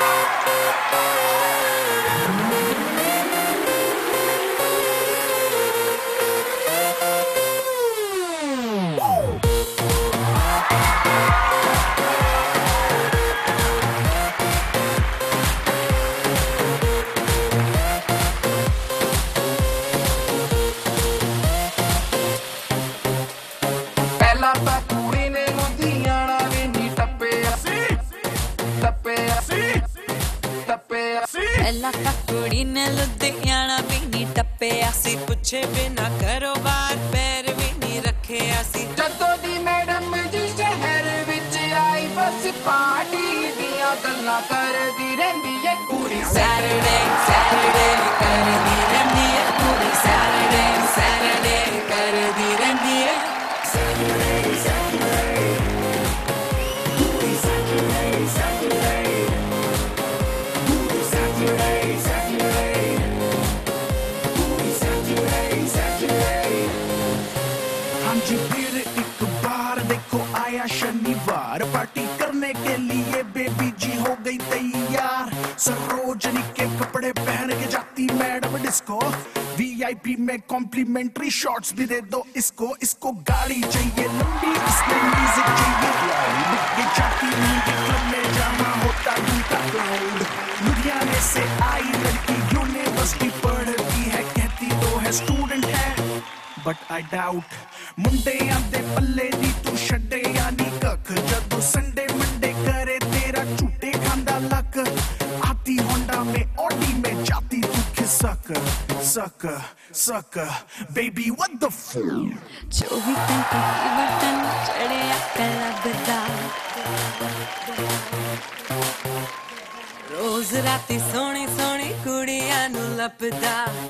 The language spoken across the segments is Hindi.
えっ? ਪਹਿਲਾਂ ਤਾਂ ਕੁੜੀ ਨੇ ਲੁਧਿਆਣਾ ਵੀ ਨਹੀਂ ਟੱਪਿਆ ਸੀ। ਪੁੱਛੇ ਬਿਨਾ ਕਾਰੋਬਾਰ ਪੈਰ ਵੀ ਨਹੀਂ ਰੱਖਿਆ ਸੀ। ਜਦੋਂ ਦੀ ਮੈਡਮ ਜੀ ਸ਼ਹਿਰ ਵਿੱਚ ਆਈ ਬਸ ਪਾਰਟੀ ਦੀਆਂ ਗੱਲਾਂ ਕਰਦੀ ਰਹਿੰਦੀ ਏ ਕੁੜੀ। ਸੈਟਰਡੇ ਸੈਟਰਡੇ ਕਰਦੀ ਰਹਿੰਦੀ ਪੂਰੀ ਸੈਟਰਡੇ ਸੈਟਰਡੇ फिर एक बार देखो आया शनिवार। पार्टी करने के लिए बेबी जी हो गई तैयार। सरोजनी के कपड़े पहन के जाती मैडम डिस्को वीआईपी में कॉम्प्लीमेंट्री शॉट्स भी दे दो इसको। इसको गाड़ी चाहिए, लंबी इसको म्यूज़िक चाहिए। जाती में जाना होता जूता क्लाउड लुधियाने से आई लड़की यूनिवर्सिटी पढ़ती है, कहती तो है स्टूडेंट है। बट आई डाउट ਮੁੰਡਿਆਂ ਦੇ ਪੱਲੇ ਦੀ ਤੂੰ ਛੱਡੇ ਯਾਨੀ ਕੱਖ ਜਦੋਂ ਸੰਡੇ ਮੰਡੇ ਕਰੇ ਤੇਰਾ ਝੂਟੇ ਖਾਂਦਾ ਲੱਕ ਆਤੀ ਹੋਂਡਾ ਮੇ ਓਡੀ ਮੇ ਜਾਤੀ ਤੂੰ ਖਿਸਕ ਸਕ ਸਕ ਬੇਬੀ ਵਾਟ ਦ ਫੂਲ 24 ਘੰਟੇ ਦੀ ਵਰਤਨ ਚੜਿਆ ਕਲਬਦਾ ਰੋਜ਼ ਰਾਤੀ ਸੋਹਣੀ ਸੋਹਣੀ ਕੁੜੀਆਂ ਨੂੰ ਲੱਭਦਾ ਹਾਂ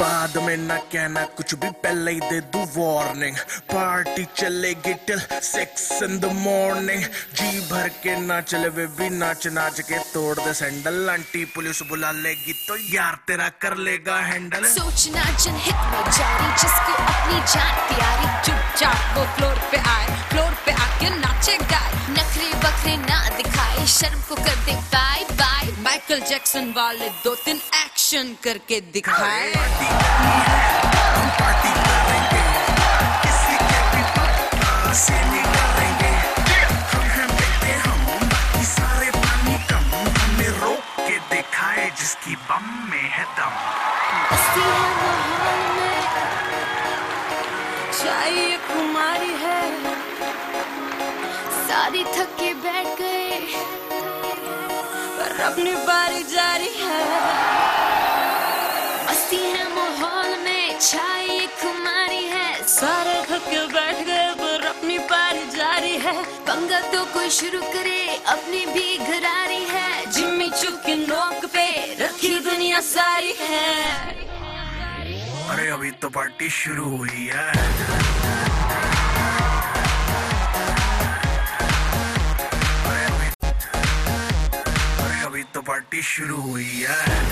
बाद में ना कहना, कुछ भी पहले ही दे दू वार्निंग पार्टी चलेगी till six in the morning जी भर के ना चले वे भी नाच नाच के तोड़ दे। सैंडल आंटी पुलिस बुला लेगी तो यार तेरा कर लेगा हैंडल सोचना जनहित में जारी, जिसको अपनी जान प्यारी। चुपचाप वो फ्लोर पे आए फ्लोर पे आके नाचे गाए। नखरे बखरे ना दिखाए, शर्म को कर दे। बाय बाय माइकल जैक्सन वाले दो तीन एक्शन करके दिखाए। जिसकी बम में है दम चाहिए कुमारी है सारी थक के बैठ गए पर अपनी बारी जारी है। छाई खुमारी है। सारे थक बैठ गए, पर अपनी बारी जारी है। पंगा तो कोई शुरू करे, अपनी भी घरारी है। जिम्मी चुप के नोक पे रखी दुनिया सारी है। अरे, अभी तो पार्टी शुरू हुई है। अरे, अभी तो पार्टी शुरू हुई है।